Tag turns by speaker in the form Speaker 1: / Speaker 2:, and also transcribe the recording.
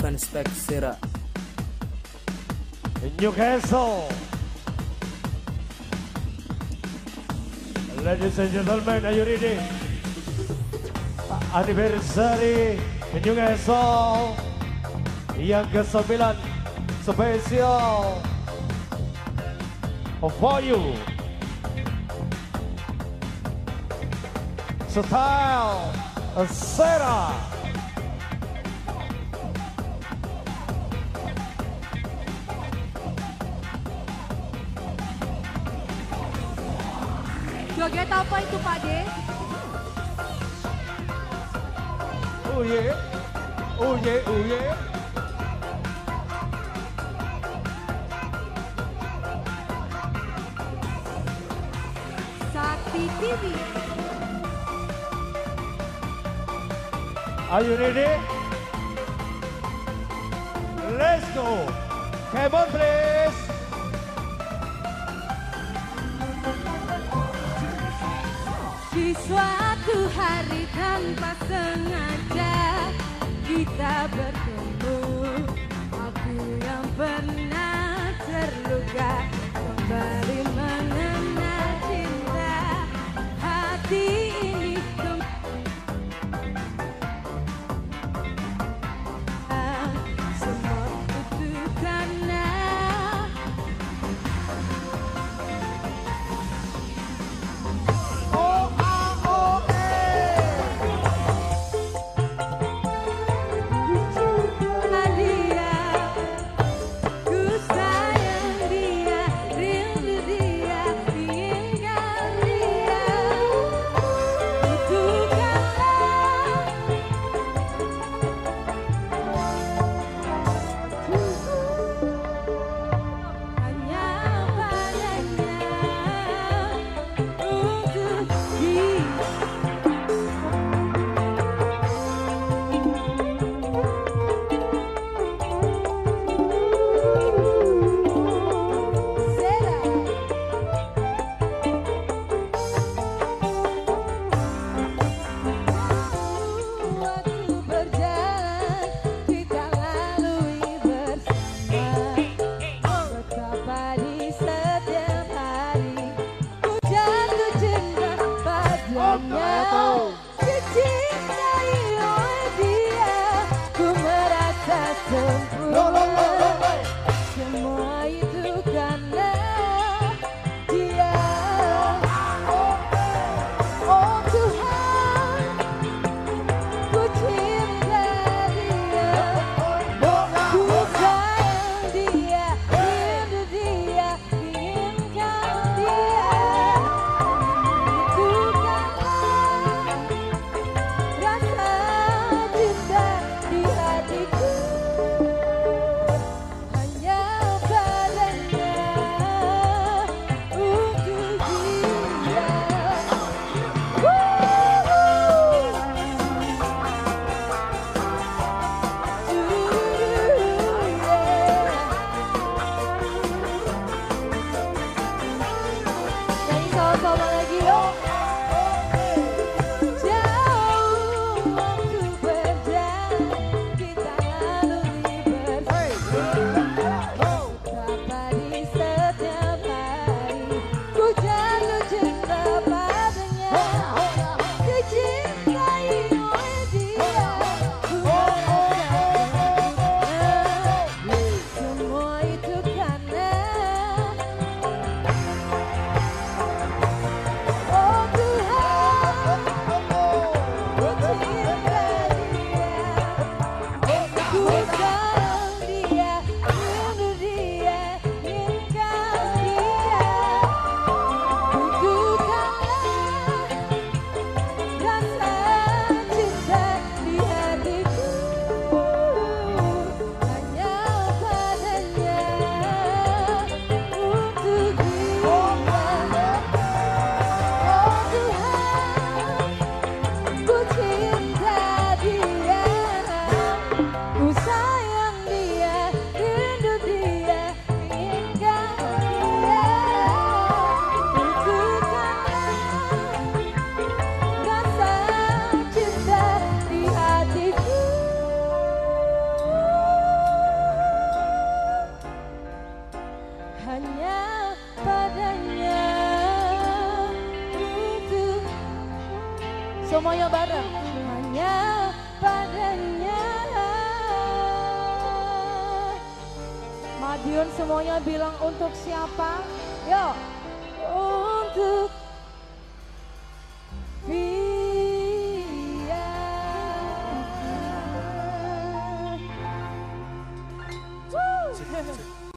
Speaker 1: Ivan Speksera.
Speaker 2: Newcastle. Ladies and gentlemen, are you ready? Anniversary Newcastle yang ke-9 spesial for you. Style Sarah.
Speaker 3: Joget apa itu Pak De?
Speaker 2: Oh yeah. Oh yeah, oh yeah.
Speaker 3: Sakti TV.
Speaker 2: Are you ready? Let's go. Come on, please.
Speaker 3: Suatu hari tanpa sengaja kita bertemu. Aku yang pernah terluka no. Semuanya bareng Hanya padanya Madiun semuanya bilang untuk siapa? Yo Untuk